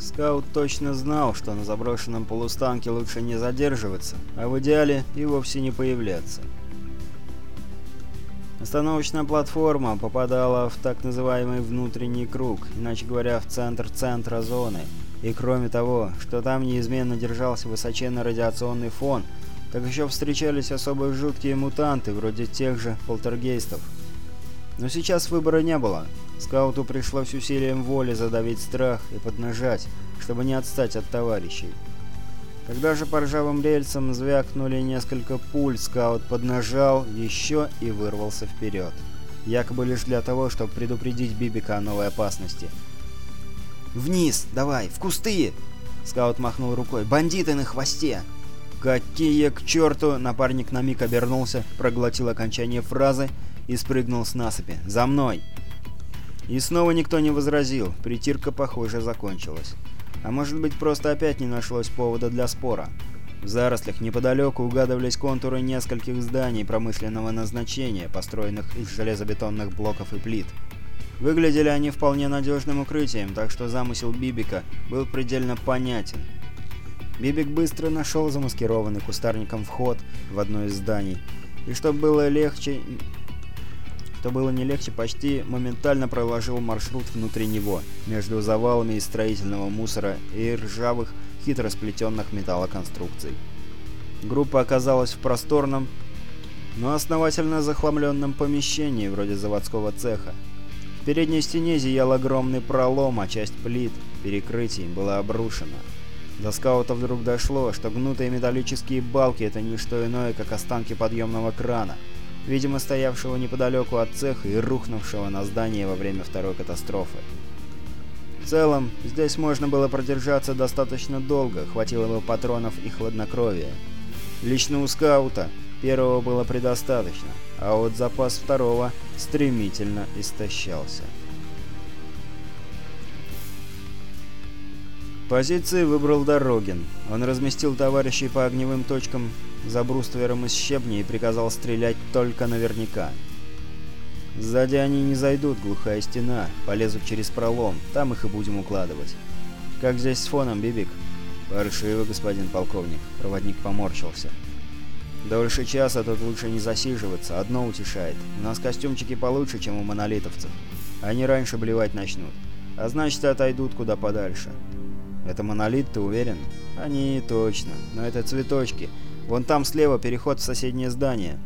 Скаут точно знал, что на заброшенном полустанке лучше не задерживаться, а в идеале и вовсе не появляться. Остановочная платформа попадала в так называемый внутренний круг, иначе говоря, в центр центра зоны. И кроме того, что там неизменно держался высоченный радиационный фон, так еще встречались особо жуткие мутанты, вроде тех же полтергейстов. Но сейчас выбора не было. Скауту пришлось усилием воли задавить страх и поднажать, чтобы не отстать от товарищей. Когда же по ржавым рельсам звякнули несколько пуль, скаут поднажал еще и вырвался вперед. Якобы лишь для того, чтобы предупредить Бибика о новой опасности. «Вниз! Давай! В кусты!» Скаут махнул рукой. «Бандиты на хвосте!» «Какие к черту!» Напарник на миг обернулся, проглотил окончание фразы и спрыгнул с насыпи. «За мной!» И снова никто не возразил. Притирка, похоже, закончилась. А может быть, просто опять не нашлось повода для спора. В зарослях неподалеку угадывались контуры нескольких зданий промышленного назначения, построенных из железобетонных блоков и плит. Выглядели они вполне надежным укрытием, так что замысел Бибика был предельно понятен. Бибик быстро нашел замаскированный кустарником вход в одно из зданий, и чтобы было легче что было не легче, почти моментально проложил маршрут внутри него, между завалами из строительного мусора и ржавых, хитро сплетенных металлоконструкций. Группа оказалась в просторном, но основательно захламленном помещении, вроде заводского цеха. В передней стене зиял огромный пролом, а часть плит, перекрытий, была обрушена. До скаута вдруг дошло, что гнутые металлические балки — это не что иное, как останки подъемного крана — видимо стоявшего неподалеку от цеха и рухнувшего на здание во время второй катастрофы. В целом, здесь можно было продержаться достаточно долго, хватило бы патронов и хладнокровия. Лично у скаута первого было предостаточно, а вот запас второго стремительно истощался. Позиции выбрал Дорогин. Он разместил товарищей по огневым точкам за бруствером из щебня и приказал стрелять только наверняка. Сзади они не зайдут, глухая стена, полезут через пролом, там их и будем укладывать. Как здесь с фоном, Бибик? Паршиво, господин полковник. Проводник поморщился. Дольше часа тут лучше не засиживаться, одно утешает. У нас костюмчики получше, чем у монолитовцев. Они раньше блевать начнут. А значит, отойдут куда подальше. Это монолит, ты уверен? Они точно, но это цветочки. Вон там слева переход в соседнее здание.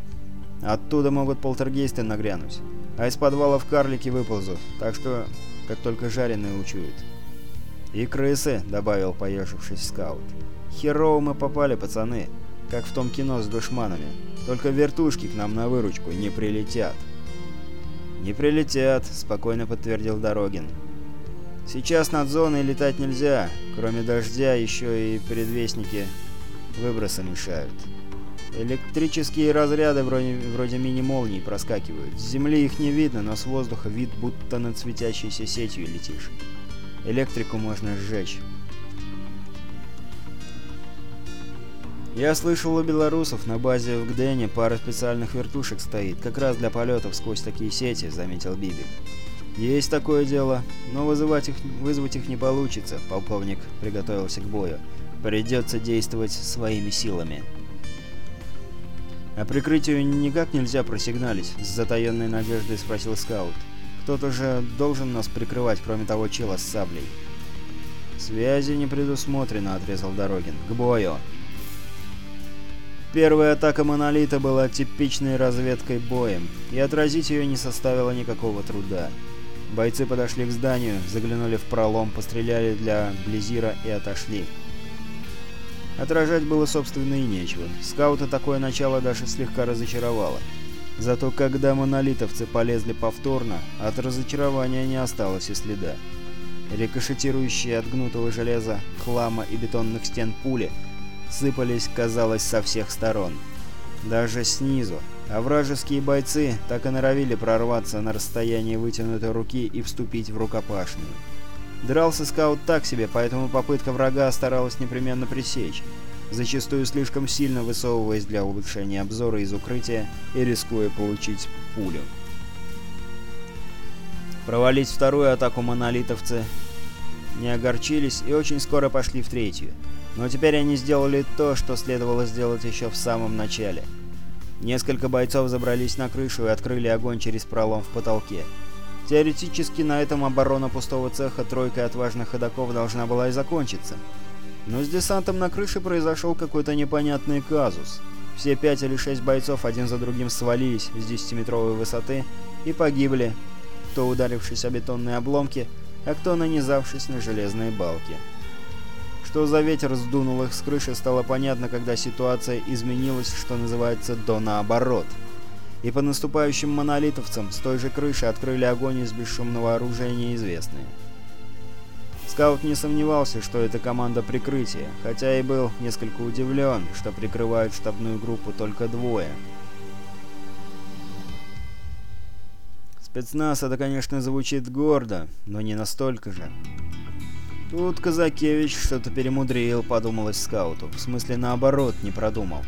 Оттуда могут полтергейсты нагрянуть. А из подвалов карлики выползут, так что как только жареные учуют. «И крысы», — добавил поежившись скаут. «Херово мы попали, пацаны, как в том кино с душманами. Только вертушки к нам на выручку не прилетят». «Не прилетят», — спокойно подтвердил Дорогин. Сейчас над зоной летать нельзя. Кроме дождя, еще и предвестники выброса мешают. Электрические разряды вроде, вроде мини-молний проскакивают. С земли их не видно, но с воздуха вид, будто над светящейся сетью летишь. Электрику можно сжечь. Я слышал у белорусов на базе в Гдене пара специальных вертушек стоит, как раз для полетов сквозь такие сети, заметил Бибик. «Есть такое дело, но вызывать их, вызвать их не получится», — полковник приготовился к бою. «Придется действовать своими силами». «А прикрытию никак нельзя просигналить?» — с затаенной надеждой спросил скаут. «Кто-то же должен нас прикрывать, кроме того чела с саблей». «Связи не предусмотрено», — отрезал Дорогин. «К бою!» Первая атака Монолита была типичной разведкой боем, и отразить ее не составило никакого труда. Бойцы подошли к зданию, заглянули в пролом, постреляли для Близира и отошли. Отражать было, собственно, и нечего. Скаута такое начало даже слегка разочаровало. Зато когда монолитовцы полезли повторно, от разочарования не осталось и следа. Рикошетирующие от гнутого железа, хлама и бетонных стен пули сыпались, казалось, со всех сторон. Даже снизу, а вражеские бойцы так и норовили прорваться на расстояние вытянутой руки и вступить в рукопашную. Дрался скаут так себе, поэтому попытка врага старалась непременно пресечь, зачастую слишком сильно высовываясь для улучшения обзора из укрытия и рискуя получить пулю. Провалить вторую атаку монолитовцы не огорчились и очень скоро пошли в третью. Но теперь они сделали то, что следовало сделать еще в самом начале. Несколько бойцов забрались на крышу и открыли огонь через пролом в потолке. Теоретически на этом оборона пустого цеха тройкой отважных ходоков должна была и закончиться. Но с десантом на крыше произошел какой-то непонятный казус. Все пять или шесть бойцов один за другим свалились с 10-метровой высоты и погибли, кто ударившись о бетонные обломки, а кто нанизавшись на железные балки. Что за ветер сдунул их с крыши, стало понятно, когда ситуация изменилась, что называется, до наоборот. И по наступающим монолитовцам с той же крыши открыли огонь из бесшумного оружия неизвестные. Скаут не сомневался, что это команда прикрытия, хотя и был несколько удивлен, что прикрывают штабную группу только двое. Спецназ это, конечно, звучит гордо, но не настолько же. Тут Казакевич что-то перемудрил, подумалось скауту. В смысле, наоборот, не продумал.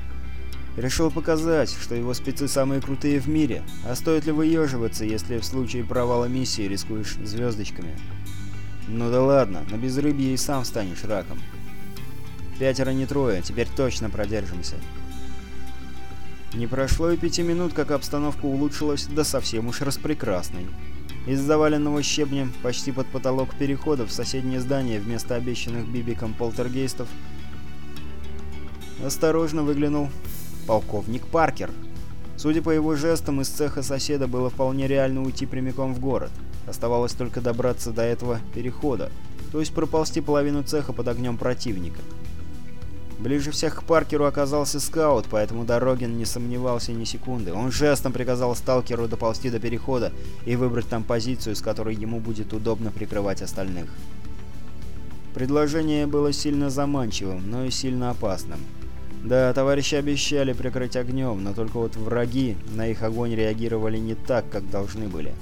Решил показать, что его спецы самые крутые в мире, а стоит ли выеживаться, если в случае провала миссии рискуешь звездочками. Ну да ладно, на безрыбье и сам станешь раком. Пятеро не трое, теперь точно продержимся. Не прошло и пяти минут, как обстановка улучшилась да совсем уж распрекрасной. Из заваленного щебнем почти под потолок перехода в соседнее здание вместо обещанных бибиком полтергейстов осторожно выглянул полковник Паркер. Судя по его жестам, из цеха соседа было вполне реально уйти прямиком в город. Оставалось только добраться до этого перехода, то есть проползти половину цеха под огнем противника. Ближе всех к Паркеру оказался скаут, поэтому Дорогин не сомневался ни секунды. Он жестом приказал сталкеру доползти до перехода и выбрать там позицию, с которой ему будет удобно прикрывать остальных. Предложение было сильно заманчивым, но и сильно опасным. Да, товарищи обещали прикрыть огнем, но только вот враги на их огонь реагировали не так, как должны были.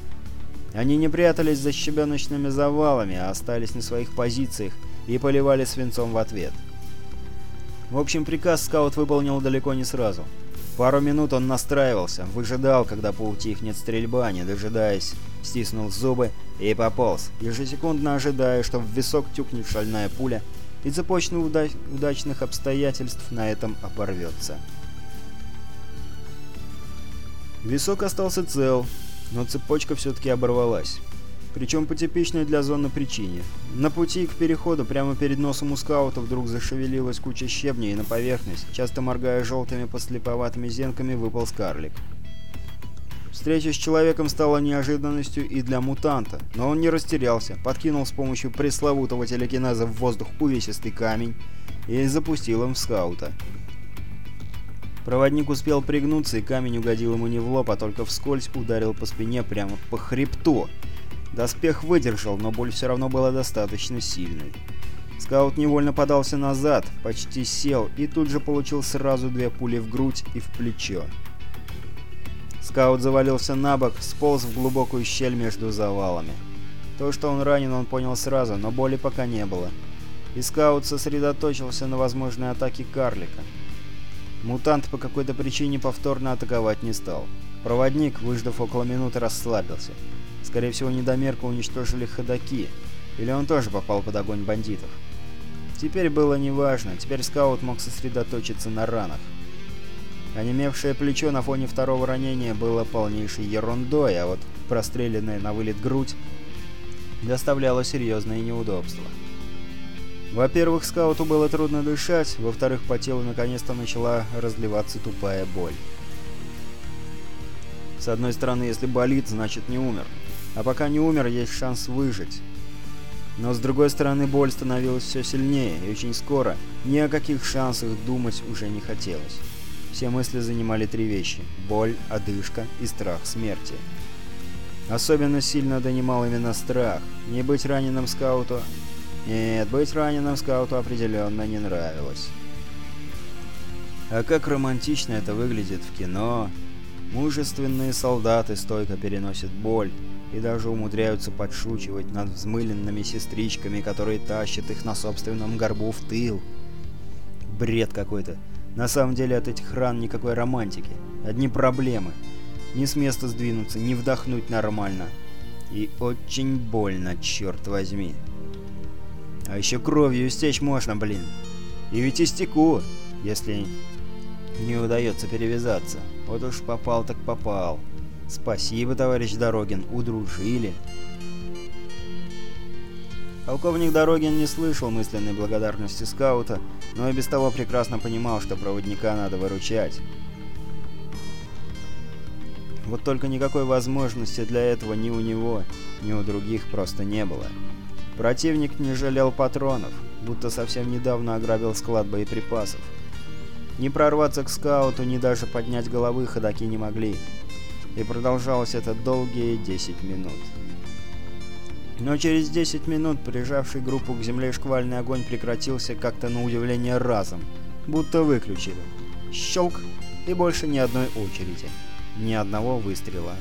Они не прятались за щебеночными завалами, а остались на своих позициях и поливали свинцом в ответ. В общем, приказ скаут выполнил далеко не сразу. Пару минут он настраивался, выжидал, когда поутихнет стрельба, не дожидаясь, стиснул зубы и пополз, ежесекундно ожидая, что в висок тюкнет шальная пуля, и цепочка уда удачных обстоятельств на этом оборвется. Висок остался цел, но цепочка все-таки оборвалась. Причем по типичной для зоны причине. На пути к переходу прямо перед носом у скаута вдруг зашевелилась куча щебня, и на поверхность, часто моргая желтыми послеповатыми зенками, выпал карлик. Встреча с человеком стала неожиданностью и для мутанта, но он не растерялся, подкинул с помощью пресловутого телекинеза в воздух увесистый камень и запустил им в скаута. Проводник успел пригнуться, и камень угодил ему не в лоб, а только вскользь ударил по спине прямо по хребту. Доспех выдержал, но боль все равно была достаточно сильной. Скаут невольно подался назад, почти сел, и тут же получил сразу две пули в грудь и в плечо. Скаут завалился на бок, сполз в глубокую щель между завалами. То, что он ранен, он понял сразу, но боли пока не было. И скаут сосредоточился на возможной атаке карлика. Мутант по какой-то причине повторно атаковать не стал. Проводник, выждав около минуты, расслабился. Скорее всего, недомерка уничтожили ходаки, или он тоже попал под огонь бандитов. Теперь было неважно, теперь скаут мог сосредоточиться на ранах. Онемевшее плечо на фоне второго ранения было полнейшей ерундой, а вот простреленная на вылет грудь доставляла серьезные неудобства. Во-первых, скауту было трудно дышать, во-вторых, по телу наконец-то начала разливаться тупая боль. С одной стороны, если болит, значит не умер. А пока не умер, есть шанс выжить. Но с другой стороны, боль становилась все сильнее, и очень скоро ни о каких шансах думать уже не хотелось. Все мысли занимали три вещи – боль, одышка и страх смерти. Особенно сильно донимал именно страх. Не быть раненым скауту нет, быть раненым скауту определенно не нравилось. А как романтично это выглядит в кино. Мужественные солдаты стойко переносят боль и даже умудряются подшучивать над взмыленными сестричками, которые тащат их на собственном горбу в тыл. Бред какой-то. На самом деле от этих ран никакой романтики. Одни проблемы. Ни с места сдвинуться, ни вдохнуть нормально. И очень больно, черт возьми. А еще кровью истечь можно, блин. И ведь истеку, если не удается перевязаться. Вот уж попал так попал. Спасибо, товарищ Дорогин, удружили. Полковник Дорогин не слышал мысленной благодарности скаута, но и без того прекрасно понимал, что проводника надо выручать. Вот только никакой возможности для этого ни у него, ни у других просто не было. Противник не жалел патронов, будто совсем недавно ограбил склад боеприпасов. Ни прорваться к скауту, ни даже поднять головы ходаки не могли. И продолжалось это долгие 10 минут. Но через 10 минут прижавший группу к земле шквальный огонь прекратился как-то на удивление разом, будто выключили. Щелк, и больше ни одной очереди, ни одного выстрела.